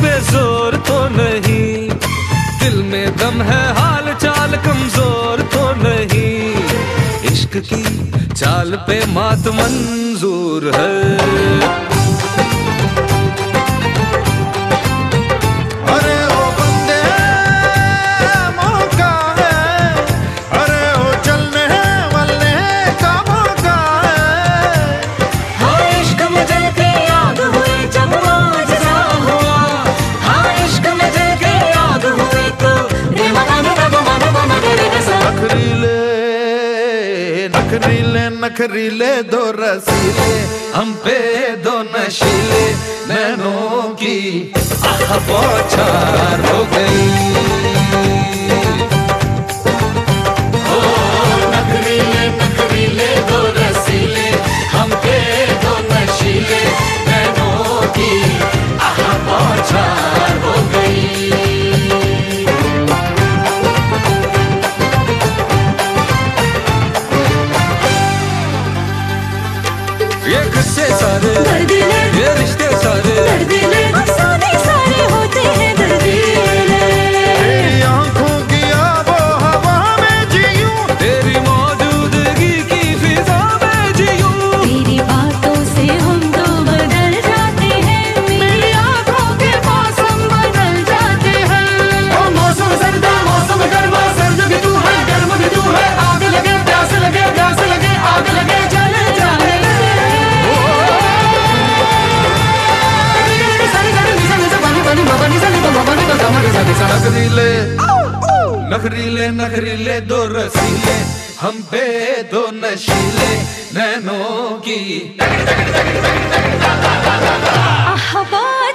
पे ज़ोर तो नहीं। दिल में दम है, हाल चाल कमज़ोर तो नहीं। इश्क की चाल पे मात मंजूर है। नखरीले दो रसीले हम पे दो नशीले नैनों की आह बौछार हो गई। कर नखरीले नखरीले दो रसीले हम पे दो नशीले नैनों की आहा गई